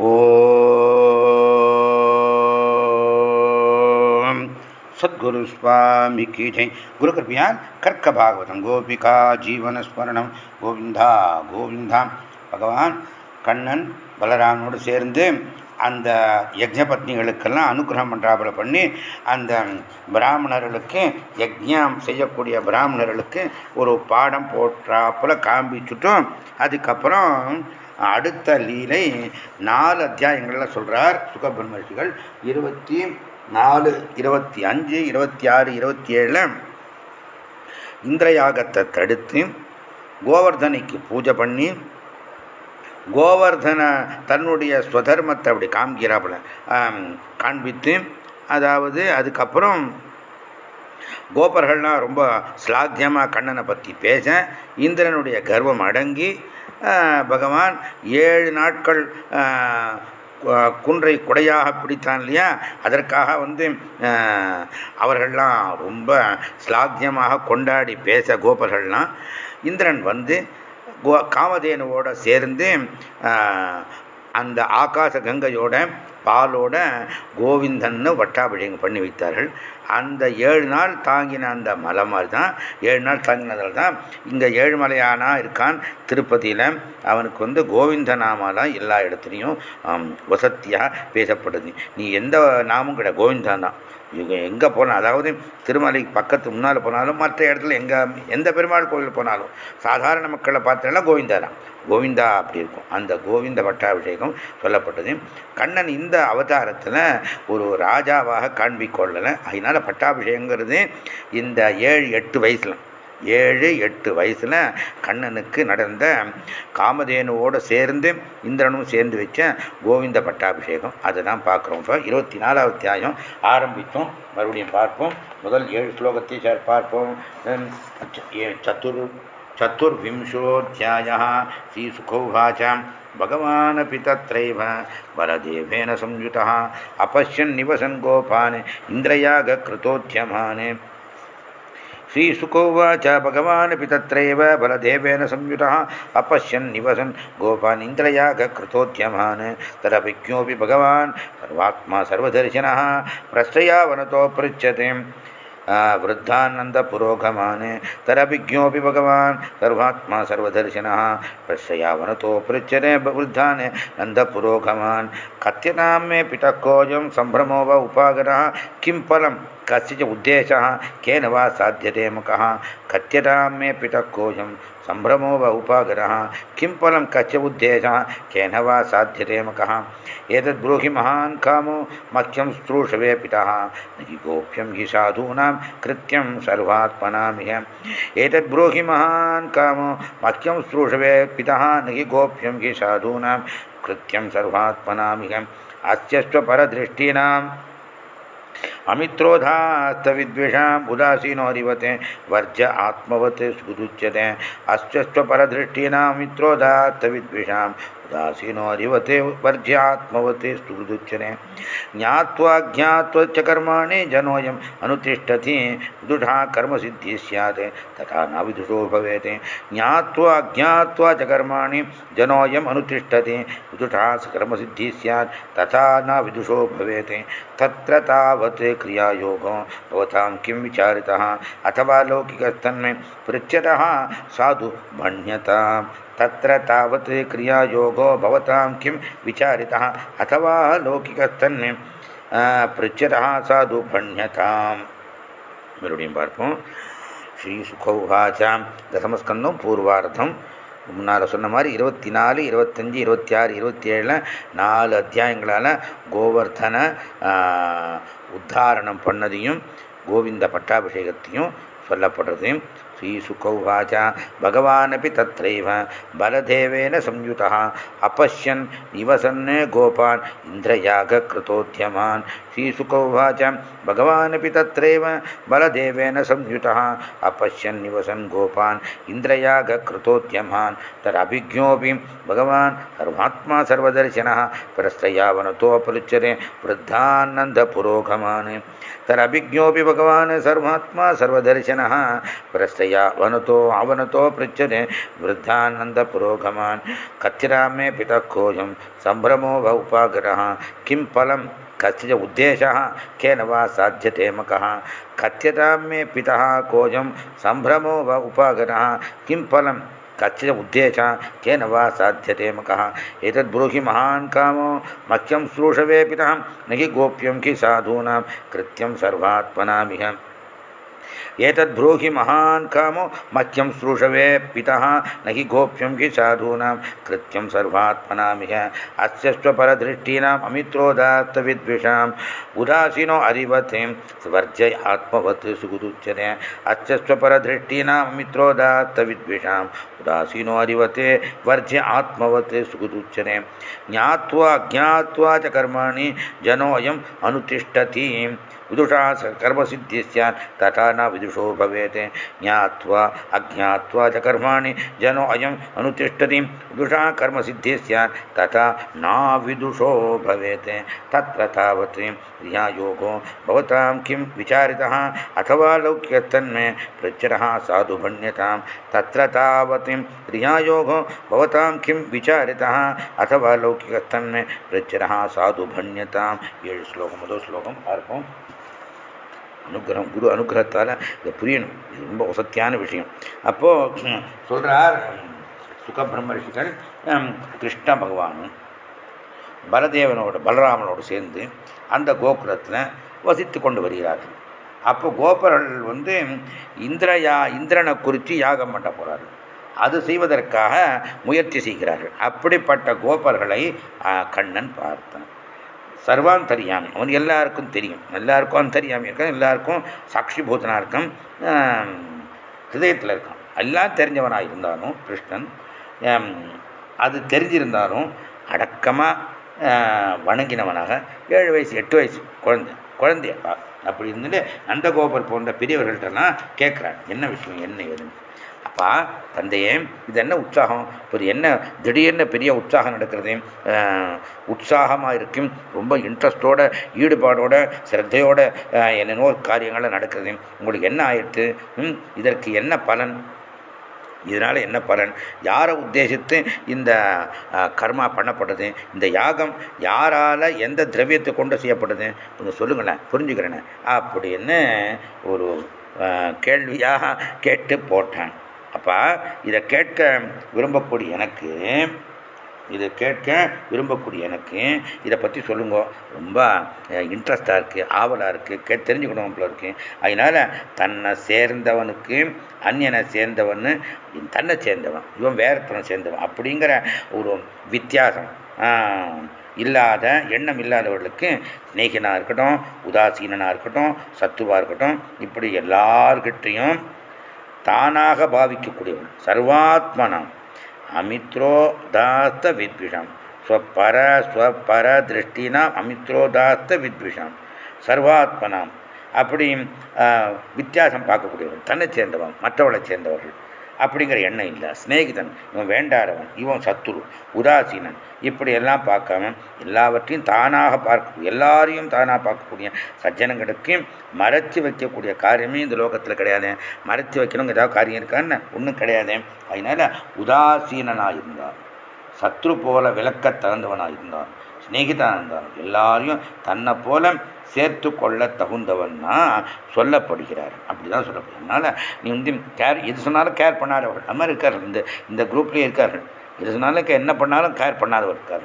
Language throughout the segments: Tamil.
ஓம். சத்குரு சுவாமி கீஜை குரு கிருப்பையால் கர்க்க பாகவதம் கோபிகா ஜீவன ஸ்மரணம். கோவிந்தா கோவிந்தா. பகவான் கண்ணன் பலராமனோடு சேர்ந்து அந்த யஜ்ஞபத்னிகளுக்கெல்லாம் அனுகிரகம் பண்ணுறாப்புல பண்ணி அந்த பிராமணர்களுக்கு யஜ்ஞம் செய்யக்கூடிய பிராமணர்களுக்கு ஒரு பாடம் போட்டாப்புல காண்பிச்சுட்டும். அதுக்கப்புறம் அடுத்த லீலை நாலு அத்தியாயங்களில் சொல்கிறார் சுகபிரமர்ஷிகள் இருபத்தி நாலு இருபத்தி அஞ்சு இருபத்தி ஆறு இருபத்தி ஏழில் இந்திரயாகத்தை தடுத்து கோவர்தனைக்கு பூஜை பண்ணி கோவர்தன தன்னுடைய ஸ்வதர்மத்தை அப்படி காமிக்கிறாப்புல காண்பித்து அதாவது அதுக்கப்புறம் கோபர்கள்லாம் ரொம்ப ஸ்லாத்தியமாக கண்ணனை பற்றி பேச இந்திரனுடைய கர்வம் அடங்கி பகவான் ஏழு நாட்கள் குன்றை குடையாக பிடித்தான் இல்லையா? அதற்காக வந்து அவர்கள்லாம் ரொம்ப ஸ்லாத்தியமாக கொண்டாடி பேச கோபர்கள்லாம் இந்திரன் வந்து கோ காமதேனுவோட சேர்ந்து அந்த ஆகாச கங்கையோட பாலோட கோவிந்தன்னு வட்டாபிஷேகம் பண்ணி வைத்தார்கள். அந்த ஏழு நாள் தாங்கின அந்த மலை மாதிரி தான் ஏழு நாள் தாங்கினதில் தான் இங்கே ஏழுமலையானா இருக்கான் திருப்பதியில். அவனுக்கு வந்து கோவிந்த தான் எல்லா இடத்துலையும் வசத்தியாக பேசப்படுது. நீ எந்த நாமும் கிடையாது கோவிந்தான் தான். எங்கே போனால் அதாவது திருமலைக்கு பக்கத்து முன்னால் போனாலும் மற்ற இடத்துல எங்கே எந்த பெருமாள் கோவில் போனாலும் சாதாரண மக்களை பார்த்தோன்னா கோவிந்தா தான் கோவிந்தா அப்படி இருக்கும். அந்த கோவிந்த பட்டாபிஷேகம் சொல்லப்பட்டது. கண்ணன் இந்த அவதாரத்தில் ஒரு ராஜாவாக காண்பிக்கொள்ளலை அதனால் பட்டாபிஷேகங்கிறது இந்த ஏழு எட்டு வயசில். ஏழு எட்டு வயசில் கண்ணனுக்கு நடந்த காமதேனுவோடு சேர்ந்து இந்திரனும் சேர்ந்து வச்ச கோவிந்த பட்டாபிஷேகம் அதை தான் பார்க்குறோம் இப்போ இருபத்தி நாலாவது அத்தியாயம் ஆரம்பித்தோம் மறுபடியும் பார்ப்போம் முதல் ஏழு ஸ்லோகத்தை சார் பார்ப்போம் சத்துர் चतुर्विंशोऽध्यायः श्रीसुखौवाच भगवानपि तत्रैव बलदेवेन संयुतः अपश्यन् निवसन् गोपान् इन्द्रयागकृतोद्यमान् श्रीसुकोवाच भगवानपि तत्रैव बलदेवेन संयुतः अपश्यन् निवसन् गोपान् इन्द्रयागकृतोद्यमान् तदभिज्ञोऽपि भगवान् सर्वात्मा सर्वदर्शनः प्रश्रयावनतो पृच्छते। वृद्धानन्दपुरोगमान् तरभिज्ञोऽपि भगवान् सर्वात्मा सर्वदर्शिनः पश्ययावनतो पृच्छते। वृद्धान् नन्दपुरोगमान् कथ्यतां मे पितः कोऽयं सम्भ्रमो वा उपागरः किं फलं कस्यच उद्देशः, केन वा साध्यते मुखः? कथ्यतां मे पितः सम्भ्रमो व उपागरः किं फलं कस्य उद्देशः, केन वा साध्यते मुखः? एतद्ब्रूहि महान् कामो मह्यं स्त्रूषवे पितः। न हि गोप्यं हि साधूनां कृत्यं सर्वात्मनामिह एतद्ब्रूहि महान् कामो मह्यं स्त्रूषवे पितः, न हि गोप्यं हि साधूनां कृत्यं सर्वात्मनामिह अस्य स्वपरदृष्टीनां अमित्रोधास्तविद्विषाम् उदासीनो हरिवते वर्ज आत्मवत् सुदुच्यते। अस्त्वस्त्वपरदृष्टीनामित्रोधास्तविद्विषाम् उदासीनोरिवते वर्ज्यात्मवते स्तुदुच्यते ज्ञात्वा ज्ञात्वच्च कर्माणि जनोऽयम् अनुतिष्ठति विदुषा कर्मसिद्धिः स्यात्, तथा न विदुषो भवेत्। ज्ञात्वा ज्ञात्वा च कर्माणि जनोऽयम् अनुतिष्ठति विदुषा कर्मसिद्धिः स्यात्, तथा न विदुषो भवेत्। तत्र तावत् क्रियायोगो किं विचारितः? अथवा लौकिकस्तन्मे पृच्छतः साधु भण्यताम् तत्र तावत् क्रियायोगो भवतां किं विचारितः अथवा लौकिकस्तन्मे पृच्छतः साधु भण्यताम् மறுபடியும் பார்ப்போம் ஸ்ரீ சுகௌஹாச்சாம் தசமஸ்கந்தம் பூர்வார்த்தம் முன்னால் சொன்ன மாதிரி இருபத்தி நாலு இருபத்தஞ்சி இருபத்தி ஆறு இருபத்தி ஏழில் நாலு அத்தியாயங்களால் கோவர்தன உத்தாரணம் பண்ணதையும் கோவிந்த பட்டாபிஷேகத்தையும் சொல்லப்படுறது श्रीसुखौवाच भगवानपि तत्रैव। बलदेवेन संयुतः। अपश्यन् निवसन् गोपान् इन्द्रयागकृतोद्यमान्। श्रीसुखौवाच भगवानपि तत्रैव। बलदेवेन संयुतः। अपश्यन् निवसन् गोपान् इन्द्रयागकृतोद्यमान्। तदभिज्ञोऽपि भगवान् सर्वात्मा सर्वदर्शनः। परस्त्रयावनतोपलुच्यते वृद्धानन्दपुरोगमान्। तदभिज्ञोऽपि भगवान् सर्वात्मा सर्वदर्शनः। प्रस्तया वनतो अवनतो पृच्छते वृद्धानन्दपुरोगमान्। कथिरा मे पितः कोऽयं सम्भ्रमो व उपागरः किं फलं, कस्य उद्देशः, केन वा साध्यते मकः। कथ्यतां मे पितः कोऽयं सम्भ्रमो व उपागरः किं फलं कच्चित् उद्देशः केन वा साध्यते मकः। एतद्ब्रूहि महान् कामो, मह्यं श्रूषवे पितः न हि गोप्यं कि साधूनां, कृत्यं सर्वात्मनामिह। एतद्ब्रूहि महान् कामो, मह्यं श्रूषवे पितः, न हि गोप्यं हि साधूनां, कृत्यं सर्वात्मनामिह अस्य स्वपरदृष्टीनाम् अमित्रोदात्तविद्विषाम् उदासीनो अरिवते स्वर्जय आत्मवत् सुगुदुच्यते अस्य स्वपरदृष्टीनाम् अमित्रोदात्तविद्विषाम् उदासीनो अरिवते वर्ज्य आत्मवत् सुगुदुच्यते ज्ञात्वा ज्ञात्वा च कर्माणि जनोऽयम् अनुतिष्ठति। विदुषा विदुषाः कर्मसिद्धिस्स्यात् तथा न विदुषो भवेत्। ज्ञात्वा, अज्ञात्वा च कर्मा जनो विदुषा कर्म विदुषाः कर्मसिद्धिस्स्यात् तथा न विदुषो भवेत। तत्र तावत् क्रियायोगो भवतां किं विचारितः? अथवा लौक्यस्तन्मे प्रचरः साधु भण्यतां तत्र तावत् भवतां किं विचारितः? अथवा लौकिकस्तन्मे प्रचरः साधु भण्यतां एषु श्लोकं मधु श्लोकम् अर्पम् அனுகிரகம் குரு அனுகிரகத்தால் இதை புரியணும். இது ரொம்ப வசத்தியான விஷயம். அப்போது சொல்கிறார் சுகபிரம்ம ரிஷிகள் கிருஷ்ண பகவான் பலதேவனோட பலராமனோடு சேர்ந்து அந்த கோகுலத்தில் வசித்து கொண்டு வருகிறார்கள். அப்போ கோபர்கள் வந்து இந்திரயா இந்திரனை குறித்து யாகம் பண்ண போகிறாரு அது செய்வதற்காக முயற்சி செய்கிறார்கள். அப்படிப்பட்ட கோபர்களை கண்ணன் பார்த்தான். சர்வாந்தரியாமி. அவன் எல்லாருக்கும் தெரியும். எல்லாருக்கும் அந்தரியாமி இருக்கான் எல்லாருக்கும் சாட்சிபூதனாக இருக்கான் ஹிருதயத்தில் இருக்கான். எல்லாம் தெரிஞ்சவனாக இருந்தாலும் கிருஷ்ணன் அது தெரிஞ்சிருந்தாலும் அடக்கமாக வணங்கினவனாக ஏழு வயசு எட்டு வயசு குழந்தை குழந்தையப்பா. அப்படி இருந்துட்டு நந்தகோபர் போன்ற பெரியவர்கள்ட்டெல்லாம் கேட்குறான் என்ன விஷயம் என்ன ஏதுன்னு. அப்பா தந்தையே இது என்ன உற்சாகம்? இப்போ என்ன திடீர்னு பெரிய உற்சாகம் நடக்கிறது? உற்சாகமாக இருக்கும் ரொம்ப இன்ட்ரெஸ்டோட ஈடுபாடோட சிரத்தையோட என்னென்னோ காரியங்கள்லாம் நடக்கிறது. உங்களுக்கு என்ன ஆயிடுத்து இதற்கு என்ன பலன்? இதனால் என்ன பலன்? யாரை உத்தேசித்து இந்த கர்மா பண்ணப்படுது? இந்த யாகம் யாரால் எந்த திரவியத்தை கொண்டு செய்யப்படுது? கொஞ்சம் சொல்லுங்களேன் புரிஞ்சுக்கிறேனே. அப்படின்னு ஒரு கேள்வியாக கேட்டு போட்டான். அப்போ இதை கேட்க விரும்பக்கூடிய எனக்கு இதை கேட்க விரும்பக்கூடிய எனக்கு இதை பற்றி சொல்லுங்க. ரொம்ப இன்ட்ரெஸ்டாக இருக்குது ஆவலாக இருக்குது கே தெரிஞ்சுக்கணும் போல இருக்கு. அதனால் தன்னை சேர்ந்தவனுக்கு அந்நியனை சேர்ந்தவன் தன்னை சேர்ந்தவன் இவன் வேறத்தனை சேர்ந்தவன் அப்படிங்கிற ஒரு வித்தியாசம். இல்லாத எண்ணம் இல்லாதவர்களுக்கு ஸ்நேகினாக இருக்கட்டும் உதாசீனனாக இருக்கட்டும் சத்துவாக இருக்கட்டும் இப்படி எல்லார்கிட்டையும் தானாக பாவிக்கக்கூடியவன். சர்வாத்மனம். அமித்ரோதாஸ்த வித்விஷம் ஸ்வப்பர ஸ்வப்பர திருஷ்டினாம் அமித்ரோதாஸ்த வித்விஷம் சர்வாத்மனாம். அப்படி வித்தியாசம் பார்க்கக்கூடியவன். தன்னை சேர்ந்தவன் மற்றவளை சேர்ந்தவர்கள். அப்படிங்கிற எண்ணம் இல்லை. சிநேகிதன் இவன் வேண்டாதவன் இவன் சத்துரு உதாசீனன். இப்படியெல்லாம் பார்க்காம எல்லாவற்றையும் தானாக பார்க்க எல்லாரையும் தானாக பார்க்கக்கூடிய சஜ்ஜனங்களுக்கு மறைச்சி வைக்கக்கூடிய காரியமே இந்த லோகத்தில் கிடையாது. மறைச்சி வைக்கணுங்க ஏதாவது காரியம் இருக்கான்னு ஒன்றும் கிடையாது. அதனால உதாசீனனாக இருந்தான் சத்ரு போல விளக்க தகுந்தவனாக இருந்தான் சிநேகிதனாக இருந்தான் எல்லாரையும் தன்னை போல சேர்த்து கொள்ள தகுந்தவன்னா சொல்லப்படுகிறார். அப்படிதான் சொல்லப்படுது. அதனால் நீ வந்து கேர் எது சொன்னாலும் கேர் பண்ணாதவர்கள். அவர் மாதிரி இருக்கார்கள் இந்த இந்த குரூப்லேயே இருக்கார்கள் எது சொன்னாலும் என்ன பண்ணாலும் கேர் பண்ணாதவர் இருக்கார்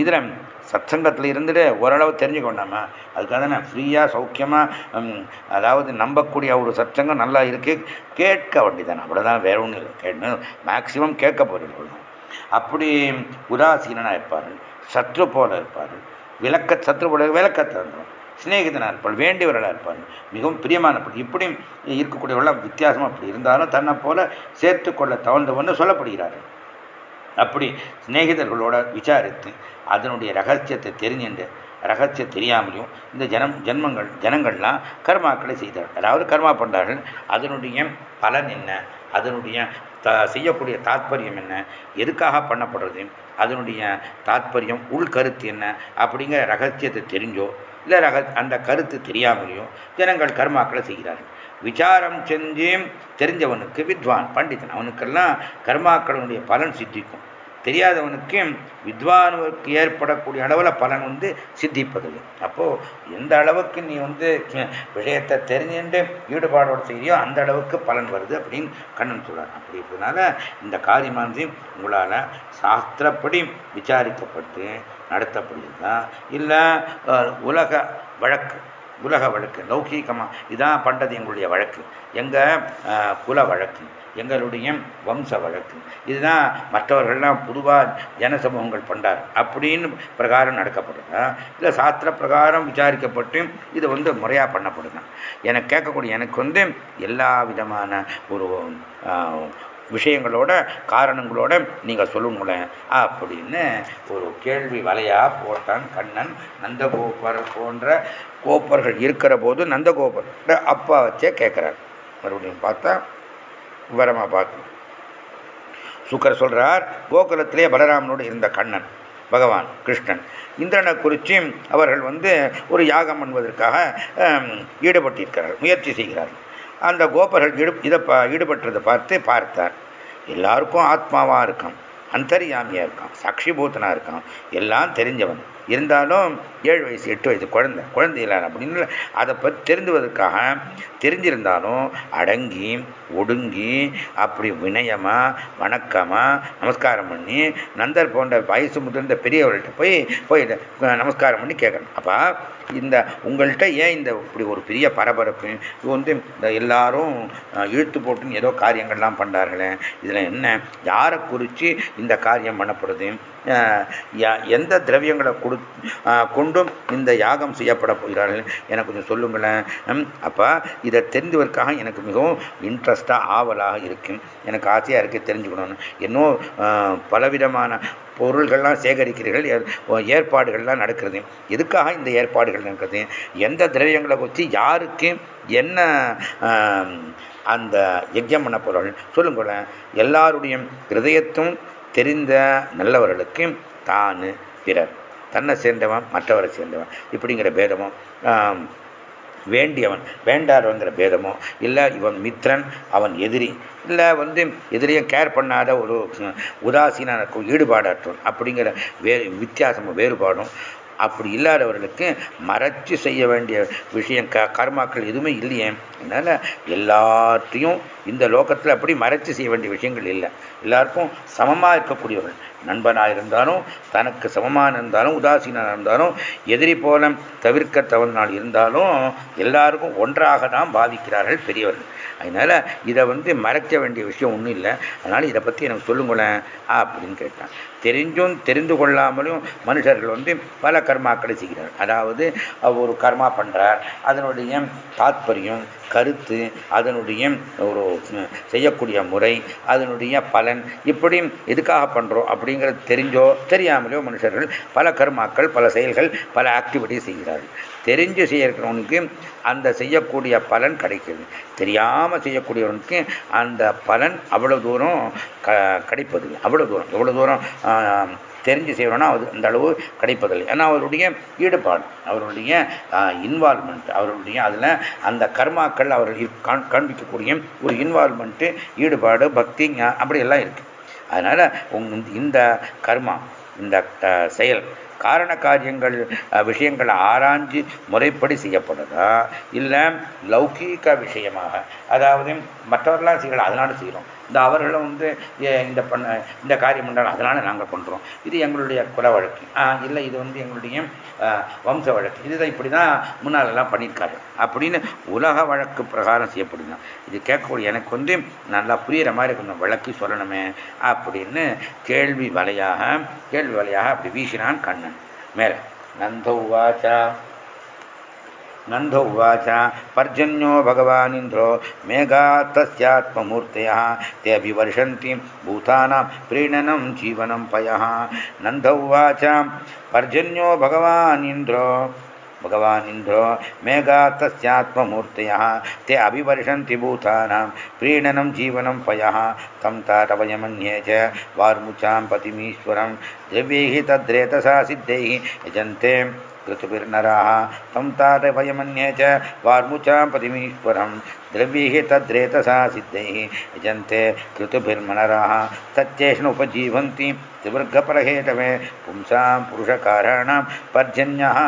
இதில் சத்சங்கத்தில் இருந்துட்டு ஓரளவு தெரிஞ்சுக்கொண்டாமா அதுக்காக தானே ஃப்ரீயாக சௌக்கியமாக அதாவது நம்பக்கூடிய ஒரு சத்சங்கம் நல்லா இருக்குது கேட்க வேண்டியதானே அவ்வளோதான் வேற ஒன்றும் இல்லை. கேட்கணும் மேக்சிமம் கேட்க போகிறீங்க அப்படி உதாசீனனாக இருப்பார் சத்ரு போல இருப்பார் விளக்க சத்ருபுடைய விளக்கத்தை இருந்தவன் சிநேகிதனாக இருப்பாள் வேண்டியவர்களாக இருப்பாள். மிகவும் பிரியமானப்படி இப்படியும் இருக்கக்கூடியவர்களாக வித்தியாசம் அப்படி இருந்தாலும் தன்னை போல சேர்த்து கொள்ள தவழ்ந்தவன்னு சொல்லப்படுகிறார்கள். அப்படி சிநேகிதர்களோட விசாரித்து அதனுடைய ரகசியத்தை தெரிஞ்சுண்டு ரகசியம் தெரியாமலையும் இந்த ஜனம் ஜென்மங்கள் ஜனங்கள்லாம் கர்மாக்களை செய்தார்கள். அதாவது கர்மா பண்ணார்கள் அதனுடைய பலன் என்ன? அதனுடைய த செய்யக்கூடிய தாத்பரியம் என்ன? எதுக்காக பண்ணப்படுறது? அதனுடைய தாத்பரியம் உள்கருத்து என்ன? அப்படிங்கிற ரகசியத்தை தெரிஞ்சோ இல்லை ரக அந்த கருத்து தெரியாமலேயோ ஜனங்கள் கர்மாக்களை செய்கிறார்கள். விசாரம் செஞ்சு தெரிஞ்சவனுக்கு வித்வான் பண்டிதன். அவனுக்கெல்லாம் கர்மாக்களுடைய பலன் சித்திக்கும். தெரியாதவனுக்கு வித்வானுக்கு ஏற்படக்கூடிய அளவில் பலன் வந்து சித்திப்பதில்லை. அப்போது எந்த அளவுக்கு நீ வந்து விஷயத்தை தெரிஞ்சுட்டு ஈடுபாடோடு செய்கிறியோ அந்த அளவுக்கு பலன் வருது அப்படின்னு கண்ணன் சொல்கிறார் அப்படி இருக்கிறதுனால இந்த காரியமானது உங்களால் சாஸ்திரப்படி விசாரிக்கப்பட்டு நடத்தப்படுகிறதா இல்லை உலக வழக்கு உலக வழக்கு லௌகீகமாக இதான் பண்ணுறது எங்களுடைய வழக்கு. எங்கள் குல வழக்கு. எங்களுடைய வம்ச வழக்கு. இதுதான் மற்றவர்கள்லாம் பொதுவாக ஜனசமூகங்கள் பண்ணார் அப்படின்னு பிரகாரம் நடக்கப்படுதா இல்லை சாஸ்திர பிரகாரம் விசாரிக்கப்பட்டு இது வந்து முறையாக பண்ணப்படுதா எனக்கு கேட்கக்கூடிய எனக்கு வந்து எல்லா விதமான ஒரு விஷயங்களோட காரணங்களோட நீங்கள் சொல்லுங்களேன் அப்படின்னு ஒரு கேள்வி வலையாக போட்டான் கண்ணன். நந்தகோபர் போன்ற கோப்பர்கள் இருக்கிற போது நந்தகோபர் அப்பா வச்சே கேட்குறாரு. மறுபடியும் பார்த்தா விவரமாக பார்க்கணும் சுக்கர் சொல்கிறார் கோகுலத்திலே பலராமனோடு இருந்த கண்ணன் பகவான் கிருஷ்ணன் இந்திரனை குறித்து அவர்கள் வந்து ஒரு யாகம் என்பதற்காக ஈடுபட்டிருக்கிறார்கள் முயற்சி செய்கிறார்கள். அந்த கோபர்கள் ஈடு இதை ஈடுபட்டதை பார்த்து பார்த்தார். எல்லாருக்கும் ஆத்மாவாக இருக்கான் அந்தரியாமியாக இருக்கான் சாட்சிபூத்தனாக இருக்கான் எல்லாம் தெரிஞ்சவன். இருந்தாலும் ஏழு வயசு எட்டு வயசு குழந்தை குழந்தை அப்படின்னு அதை பற்றி தெரிந்துவதற்காக தெரிஞ்சிருந்தாலும் அடங்கி ஒடுங்கி அப்படி வினயமாக வணக்கமாக நமஸ்காரம் பண்ணி நந்தர் போன்ற வயசு முதிர்ந்த பெரியவர்கள்ட்ட போய் போய் நமஸ்காரம் பண்ணி கேட்கணும் அப்போ இந்த உங்கள்கிட்ட ஏன் இந்த இப்படி ஒரு பெரிய பரபரப்பு? இது வந்து இந்த எல்லாரும் இழுத்து போட்டுன்னு ஏதோ காரியங்கள்லாம் பண்ணுறார்களே இதில் என்ன? யாரை குறித்து இந்த காரியம் பண்ணப்படுது? எந்த திரவியங்களை கொடு கொண்டும் இந்த யாகம் செய்யப்பட போகிறார்கள்? எனக்கு கொஞ்சம் சொல்லுங்களேன் அப்போ இதை தெரிந்துவதற்காக எனக்கு மிகவும் இன்ட்ரெஸ்டாக ஆவலாக இருக்கும். எனக்கு ஆசையாக இருக்குது தெரிஞ்சுக்கணும்னு. இன்னும் பலவிதமான பொருள்கள்லாம் சேகரிக்கிறீர்கள் ஏற்பாடுகள்லாம் நடக்கிறது. எதுக்காக இந்த ஏற்பாடுகள் நடக்கிறது? எந்த திரவியங்களை வச்சு யாருக்கு என்ன அந்த யஜ்யம் பண்ண போகிறார்கள் சொல்லுங்களேன் எல்லாருடைய ஹிருதயத்தும் தெரிந்த நல்லவர்களுக்கு தான் பிறர். தன்னை சேர்ந்தவன் மற்றவரை சேர்ந்தவன். இப்படிங்கிற பேதமும் வேண்டியவன் வேண்டாதவங்கிற பேதமோ இல்லை இவன் மித்ரன் அவன் எதிரி இல்லை வந்து எதிரியும் கேர் பண்ணாத ஒரு உதாசீனாக இருக்கும் ஈடுபாடாற்றும் அப்படிங்கிற வே வித்தியாசமும் வேறுபாடும் அப்படி இல்லாதவர்களுக்கு மறைச்சு செய்ய வேண்டிய விஷயம் க கர்மாக்கள் எதுவுமே இல்லையே. அதனால் எல்லாத்தையும் இந்த லோகத்தில் அப்படி மறைச்சு செய்ய வேண்டிய விஷயங்கள் இல்லை. எல்லாருக்கும் சமமாக இருக்கக்கூடியவர்கள். நண்பனாக இருந்தாலும் தனக்கு சமமாக இருந்தாலும் உதாசீனாக இருந்தாலும் எதிரி போல தவிர்க்க தவறினால் இருந்தாலும் எல்லாருக்கும் ஒன்றாக தான் பாதிக்கிறார்கள் பெரியவர்கள். அதனால் இதை வந்து மறைக்க வேண்டிய விஷயம் ஒன்றும் இல்லை. அதனால் இதை பற்றி எனக்கு சொல்லுங்களேன் அப்படின்னு கேட்டான். தெரிஞ்சும் தெரிந்து கொள்ளாமலும் மனுஷர்கள் வந்து பல கர்மாக்களை செய்கிறார் அதாவது ஒரு கர்மா பண்ணுறார் அதனுடைய தாத்பரியம் கருத்து அதனுடைய ஒரு செய்யக்கூடிய முறை அதனுடைய பலன் இப்படி எதுக்காக பண்ணுறோம் அப்படிங்கிறது தெரிஞ்சோ தெரியாமலையோ மனுஷர்கள் பல கர்மாக்கள் பல செயல்கள் பல ஆக்டிவிட்டிஸ் செய்கிறார்கள். தெரிஞ்சு செய்யறவனுக்கு அந்த செய்யக்கூடிய பலன் கிடைக்கிறது. தெரியாமல் செய்யக்கூடியவனுக்கு அந்த பலன் அவ்வளோ தூரம் க கிடைப்பது அவ்வளோ தூரம். எவ்வளோ தூரம் தெரிஞ்சு செய்யணும்னா அது அந்த அளவு கிடைப்பதில்லை. ஏன்னா அவருடைய ஈடுபாடு அவருடைய இன்வால்மெண்ட் அவருடைய அதில் அந்த கர்மாக்கள் அவர்கள் காண்பிக்கக்கூடிய ஒரு இன்வால்மெண்ட்டு ஈடுபாடு பக்தி அப்படி எல்லாம் இருக்குது அதனால் உங் இந்த கர்மா இந்த செயல் காரண காரியங்கள் விஷயங்களை ஆராய்ஞ்சு முறைப்படி செய்யப்படுதா? இல்லை லௌகீக விஷயமாக அதாவது மற்றவர்களாம் செய்யலாம் அதனால் செய்கிறோம் இந்த அவர்களும் வந்து இந்த பண்ண இந்த காரியம் பண்ணாலும் அதனால் நாங்கள் பண்ணுறோம் இது எங்களுடைய குல வழக்கு. இல்லை இது வந்து எங்களுடைய வம்ச வழக்கு. இதுதான் இப்படி தான் முன்னாலெல்லாம் பண்ணியிருக்காரு. அப்படின்னு உலக வழக்கு பிரகாரம் செய்யப்படுது இது கேட்கக்கூடிய எனக்கு வந்து நல்லா புரிகிற மாதிரி கொஞ்சம் விளக்கி சொல்லணுமே அப்படின்னு கேள்வி வலையாக கேள்வி வலையாக அப்படி வீசினான் கண்ணன். மேலே. நந்த உவாச்சா नन्द उवाच। पर्जन्यो भगवानिन्द्रो। मेघा तस्यात्ममूर्तयः ते अभिवर्षन्ति भूतानां प्रीणनं जीवनं पयः। नन्द उवाच। पर्जन्यो भगवानिन्द्रो। भगवानिन्द्रो मेघा तस्यात्ममूर्तयः ते अभिवर्षन्ति भूतानां प्रीणनं जीवनं पयः। तं ताटवयमन्ये च वार्मुचां पतिमीश्वरं। द्रव्यैः तद्रेतसा सिद्धैः यजन्ते। ऋतुभिर्नराः संसारभयमन्ये च वार्मुचां पतिमीश्वरं द्रव्यैः तद्रेतसा सिद्धैः यजन्ते कृतुभिर्मनराः तच्चेष्णुपजीवन्ति त्रिवर्गपरहेतवे पुंसां पुरुषकाराणां पर्जन्यः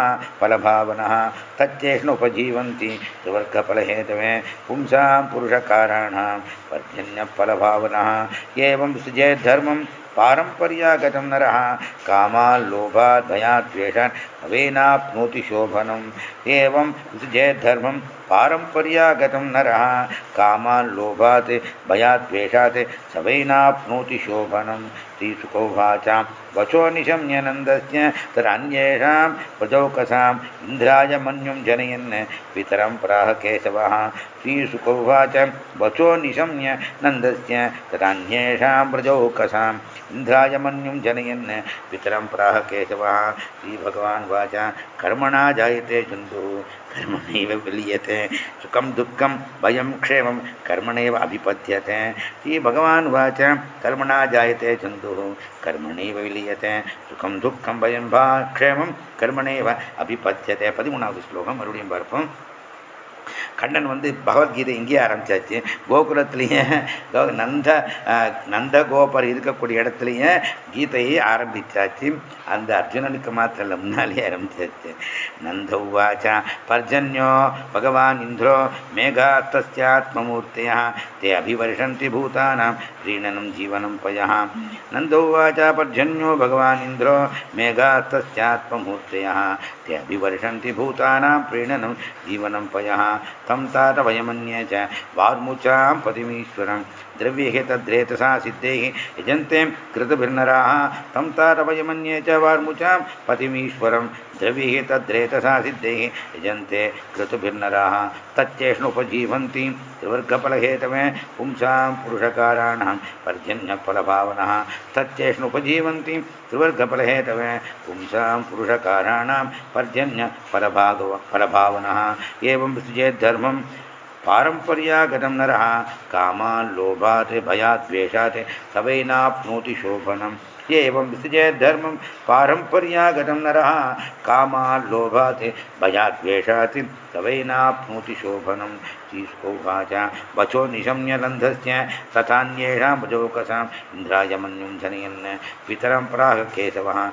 फलभावनः। तच्चेष्णुपजीवन्ति त्रिवर्गफलहेतवे पुंसां पुरुषकाराणां पर्जन्यफलभावनः। एवं सृजेद्धर्मं पारम्पर्यागतं नरः। कामाल्लोभात् भयाद्वेषान् भवेनाप्नोति शोभनम्। एवं सृजेद्धर्मं पारम्पर्यागतं नरः कामाल्लोभात् भयाद्वेषात् सवैनाप्नोति शोभनं। श्रीसुखौवाचां वचो निशम्यनन्दस्य, तदन्येषां प्रजौकसाम् इन्द्राय मन्युं जनयन्, पितरं प्राह केशवः। श्रीसुखौवाच वचो निशम्य नन्दस्य तदन्येषां प्रजौकसाम् इन्द्राय मन्युं जनयन् पितरं प्राह केशवः श्रीभगवान् वाच कर्मणा जायते जन्तुः कर्मणैव विलीयते सुखं दुःखं भयं क्षेमं कर्मणैव अभिपद्यते श्रीभगवान् वाच कर्मणा जायते जन्तुः कर्मणैव विलीयते சுகம் துக்கம் பயம் பா க்ஷேமம் கர்மனேவ அபிபத்தியத்தை பதிமூணாவது ஸ்லோகம் மறுபடியும் பார்ப்போம் கண்ணன் வந்து பகவத்கீதை இங்கேயே ஆரம்பித்தாச்சு கோகுலத்திலேயே நந்த நந்த கோபர் இருக்கக்கூடிய இடத்துலையே கீதையை ஆரம்பித்தாச்சு அந்த அர்ஜுனனுக்கு மாத்திரம் இல்லை முன்னாலே ஆரம்பிச்சாச்சு. நந்த உவாச்சா பர்ஜன்யோ பகவான் இந்திரோ மேகாத்தஸ்யாத்மூர்த்தியா தே அபிவர்ஷந்தி பூதானாம் க்ரீணனம் ஜீவனம் பயா. நந்த உவாச்சா பர்ஜன்யோ பகவான் இந்திரோ மேகாத்தஸ்யாத்மூர்த்தியா தே அபிவர்ஷந்தி பூதானாம் ப்ரீணனம் ஜீவனம் பயா. तं तात वयमन्ये च वार्मुचां पतिमीश्वरं द्रव्ये तद्रेतसा सिद्धैः। यजन्ते कृतभिर्नराः। तं तात वयमन्ये च वार्मुचां। पतिमीश्वरं द्रव्ये तद्रेतसा सिद्धैः। यजन्ते कृतभिर्नराः। तच्चेष्णुपजीवन्ति। त्रिवर्गफलहेतवे पुंसां पुरुषकाराणां पर्जन्यफलभावनः। तच्चेष्णुपजीवन्ति। त्रिवर्गफलहेतवे पुंसां पुरुषकाराणां पर्जन्यफलभागव, फलभावनः। एवं सृजेद्धर्मं पारंपरिया गतम पारम्पर्यागतं नरः कामाल्लोभात् भयात्, द्वेषात्, सवैनाप्नोति शोभनम। ये एवं विसृजेत् धर्मं पारम्पर्यागतं नरः कामाल्लोभात् भयात्, द्वेषात्, सवैनाप्नोति शोभनम। श्रीसुकोवाच वचो। निशम्यलन्धस्य तथान्येषां भजोकसाम् इन्द्राय मन्युं जनयन् पितरं प्राह केशवः।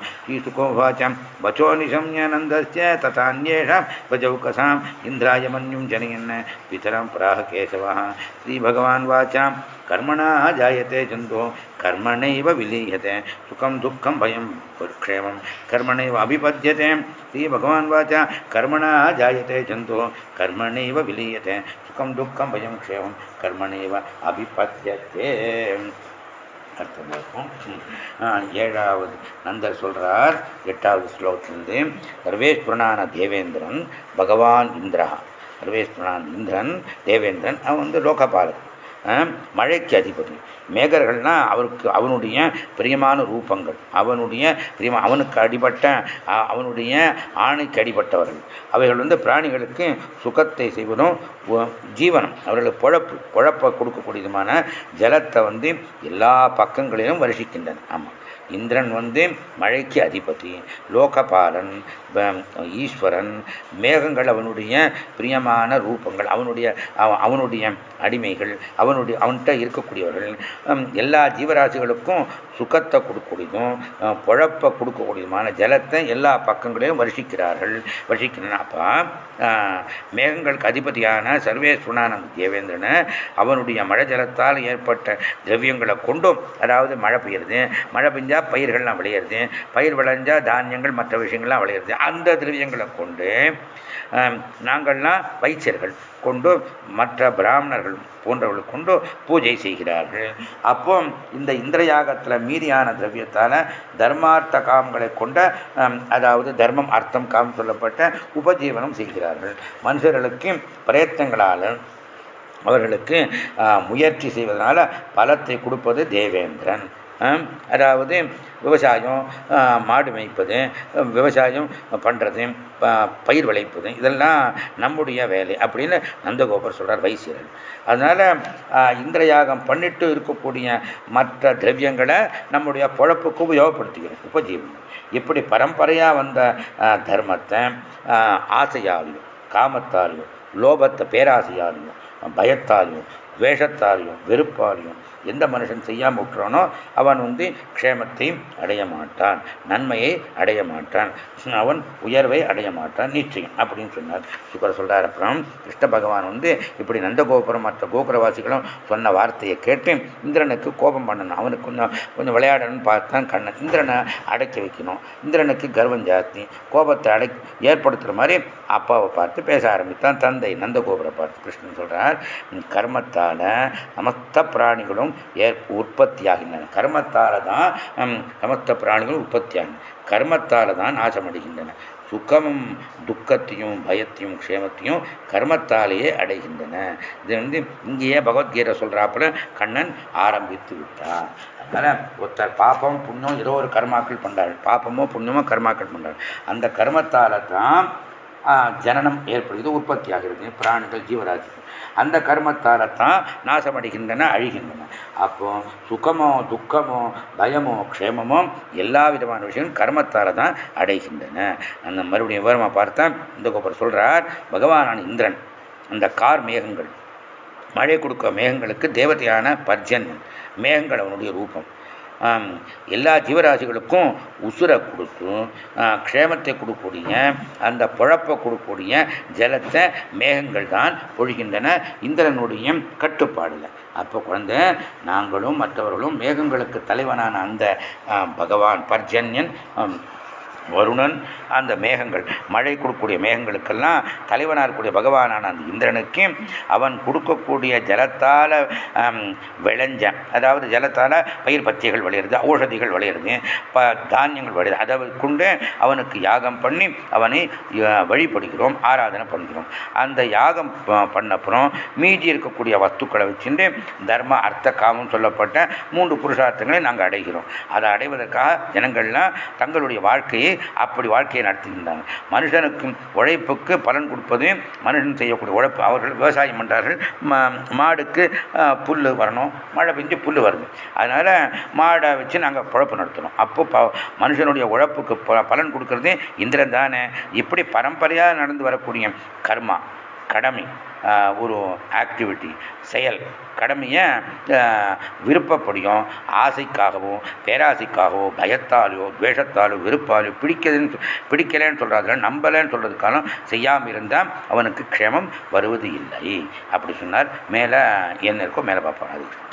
वचो। निशम्यनन्दस्य तथान्येषां भजौकसाम् इन्द्राय मन्युं जनयन् पितरं प्राह केशवः। श्रीभगवान् वाचां। कर्मणा जायते जन्तुः, कर्मणैव विलीयते। सुखं, दुःखं, भयं क्षेमं कर्मणैव अभिपद्यते। श्रीभगवान् वाचा। कर्मणा जायते जन्तुः, कर्मणैव विलीयते। சுகம் துக்கம் பயம் க்ஷேமம் கர்மணேவ அபிபத்தியத்தே அர்த்தம் இருக்கும் ஏழாவது நந்தர் சொல்றார் எட்டாவது ஸ்லோகத்திலிருந்து சர்வேஸ்வரனான தேவேந்திரன் பகவான் இந்திரா சர்வேஸ்வரனான இந்திரன் தேவேந்திரன் அவன் வந்து லோகபாலன் மழைக்கு அதிபதி. மேகர்கள்னால் அவருக்கு அவனுடைய பிரியமான ரூபங்கள். அவனுடைய பிரியமா அவனுக்கு அடிபட்ட அவனுடைய ஆணைக்கு அடிபட்டவர்கள். அவைகள் வந்து பிராணிகளுக்கு சுகத்தை செய்வதும் ஜீவனம். அவர்களுக்கு பொழப்பு பொழப்பை கொடுக்கக்கூடியதுமான ஜலத்தை வந்து எல்லா பக்கங்களிலும் வருஷிக்கின்றன. ஆமாம் இந்திரன் வந்து மழைக்கு அதிபதி லோகபாலன் ஈஸ்வரன் மேகங்கள் அவனுடைய பிரியமான ரூபங்கள் அவனுடைய அவனுடைய அடிமைகள் அவனுடைய அவன்கிட்ட இருக்கக்கூடியவர்கள் எல்லா ஜீவராசிகளுக்கும் சுகத்தை கொடுக்கக்கூடியதும் பொழப்பை கொடுக்கக்கூடியதுமான ஜலத்தை எல்லா பக்கங்களிலும் வருஷிக்கிறார்கள். வருஷிக்கிறான். அப்போ மேகங்களுக்கு அதிபதியான சர்வேஸ்வரனானந்த தேவேந்திரனை அவனுடைய மழை ஜலத்தால் ஏற்பட்ட திரவியங்களை கொண்டும் அதாவது மழை பெய்யுறது மழை பெஞ்ச பயிர்கள்லாம் விளையிறது பயிர் விளைஞ்சால் தானியங்கள் மற்ற விஷயங்கள்லாம் விளையிறது. அந்த திரவியங்களை கொண்டு நாங்கள்லாம் வைத்தியர்கள் கொண்டு மற்ற பிராமணர்கள் போன்றவர்கள் கொண்டு பூஜை செய்கிறார்கள். அப்போ இந்த இந்திரயாகத்தில் மீதியான திரவியத்தால் தர்மார்த்த காமங்களை கொண்ட அதாவது தர்மம் அர்த்தம் காம் சொல்லப்பட்ட உபஜீவனம் செய்கிறார்கள். மனுஷர்களுக்கு பிரயத்தங்களால் அவர்களுக்கு முயற்சி செய்வதனால பலத்தை கொடுப்பது தேவேந்திரன். அதாவது விவசாயம் மாடு மேய்ப்பது விவசாயம் பண்ணுறது பயிர் விளைப்பது இதெல்லாம் நம்முடைய வேலை அப்படின்னு நந்தகோபர் சொல்கிறார் வைசியர் அதனால் இந்திரயாகம் பண்ணிட்டு இருக்கக்கூடிய மற்ற திரவியங்களை நம்முடைய பொழப்புக்கு உபயோகப்படுத்திக்கிறோம் உபஜீவனம். இப்படி பரம்பரையாக வந்த தர்மத்தை ஆசையாலையும் காமத்தாலையும் லோபத்தை பேராசையாலையும் பயத்தாலையும் வேஷத்தாலையும் வெறுப்பாலையும் எந்த மனுஷன் செய்யாமல் விட்டுறானோ அவன் வந்து க்ஷேமத்தையும் அடைய மாட்டான் நன்மையை அடைய மாட்டான் அவன் உயர்வை அடைய மாட்டான் நிச்சயம் அப்படின்னு சொன்னார். சுக்கர் சொல்கிறார் அப்புறம் கிருஷ்ண பகவான் வந்து இப்படி நந்தகோபுரம் மற்ற கோபுரவாசிகளும் சொன்ன வார்த்தையை கேட்டு இந்திரனுக்கு கோபம் பண்ணணும். அவனுக்கு கொஞ்சம் கொஞ்சம் விளையாடணும்னு பார்த்தான் கண்ணன் இந்திரனை அடக்கி வைக்கணும். இந்திரனுக்கு கர்வம் ஜாஸ்தி. கோபத்தை அடை ஏற்படுத்துகிற மாதிரி அப்பாவை பார்த்து பேச ஆரம்பித்தான் தந்தை நந்தகோபுரை பார்த்து கிருஷ்ணன் சொல்கிறார் கர்மத்தால் சமஸ்த பிராணிகளும் ஏற் உற்பத்தியாகின்றன. கர்மத்தால் தான் சமஸ்த பிராணிகள் உற்பத்தியாகும் கர்மத்தால் தான் நாசமடைகின்றன. சுகமும் துக்கத்தையும் பயத்தையும் க்ஷேமத்தையும் கர்மத்தாலேயே அடைகின்றன. இது வந்து இங்கேயே பகவத்கீதை சொல்கிறாப்புல கண்ணன் ஆரம்பித்து விட்டார். அதனால் ஒருத்தர் பாப்பம் புண்ணியம் ஏதோ ஒரு கர்மாக்கள் பண்ணுறாரு பாப்பமோ புண்ணியமோ கர்மாக்கள் பண்ணுறாரு அந்த கர்மத்தால் தான் ஜனனம் ஏற்படுகிறது உற்பத்தி ஆகிறது பிராணிகள் ஜீவராசி அந்த கர்மத்தாலத்தான் நாசமடைகின்றன அழிகின்றன. அப்போ சுகமோ துக்கமோ பயமோ க்ஷேமமோ எல்லா விதமான விஷயங்களும் கர்மத்தால தான் அடைகின்றன. அந்த மறுபடியும் விவரமாக பார்த்தா இந்த கோபர் சொல்கிறார் பகவானான இந்திரன் அந்த கார் மேகங்கள் மழை கொடுக்க மேகங்களுக்கு தேவதையான பர்ஜன் மேகங்கள் அவனுடைய ரூபம். எல்லா ஜீவராசிகளுக்கும் உசுரை கொடுத்தும் க்ஷேமத்தை கொடுக்கக்கூடிய அந்த பழப்பை கொடுக்கக்கூடிய ஜலத்தை மேகங்கள் தான் பொழிகின்றன இந்திரனுடைய கட்டுப்பாடில். அப்போ குழந்தை நாங்களும் மற்றவர்களும் மேகங்களுக்கு தலைவனான அந்த பகவான் பர்ஜன்யன் வருணன் அந்த மேகங்கள் மழை கொடுக்கக்கூடிய மேகங்களுக்கெல்லாம் தலைவனாக இருக்கக்கூடிய பகவானான அந்த இந்திரனுக்கு அவன் கொடுக்கக்கூடிய ஜலத்தால் விளைஞ்ச அதாவது ஜலத்தால் பயிர் பத்தியங்கள் விளையிறது ஔஷதிகள் விளையிறது ப தானியங்கள் விளையுது அதை கொண்டு அவனுக்கு யாகம் பண்ணி அவனை வழிபடுகிறோம் ஆராதனை பண்ணுகிறோம். அந்த யாகம் பண்ணப்புறம் மீதி இருக்கக்கூடிய வஸ்துக்களை வச்சுட்டு தர்ம அர்த்த காமம் சொல்லப்பட்ட மூன்று புருஷார்த்தங்களை நாங்கள் அடைகிறோம். அதை அடைவதற்காக ஜனங்கள்லாம் தங்களுடைய வாழ்க்கையை அப்படி வாழ்க்கையை நடத்துகின்றாங்க. மனுஷனுக்கு உழைப்புக்கு பலன் கொடுப்பது மனுஷன் செய்யக்கூடிய உழைப்பு. அவர்கள் விவசாயம் பண்ணுறார்கள் மாடுக்கு புல் வரணும். மழை பெஞ்சு புல் வருது. அதனால் மாடை வச்சு நாங்கள் குழப்பு நடத்துகிறோம் அப்போ மனுஷனுடைய உழைப்புக்கு பலன் கொடுக்கறது இந்திரன் தானே. இப்படி பரம்பரையாக நடந்து வரக்கூடிய கர்மா கடமை. ஒரு ஆக்டிவிட்டி செயல். கடமையை விருப்பப்படியும் ஆசைக்காகவோ பேராசைக்காகவோ பயத்தாலோ துவேஷத்தாலோ விருப்பாலோ பிடிக்கதுன்னு பிடிக்கலன்னு சொல்கிறதுல நம்பலைன்னு சொல்கிறதுக்கான செய்யாமல் இருந்தால் அவனுக்கு க்ஷமம் வருவது இல்லை. அப்படி சொன்னார். மேலே என்ன இருக்கோ மேலே பார்ப்போம். அது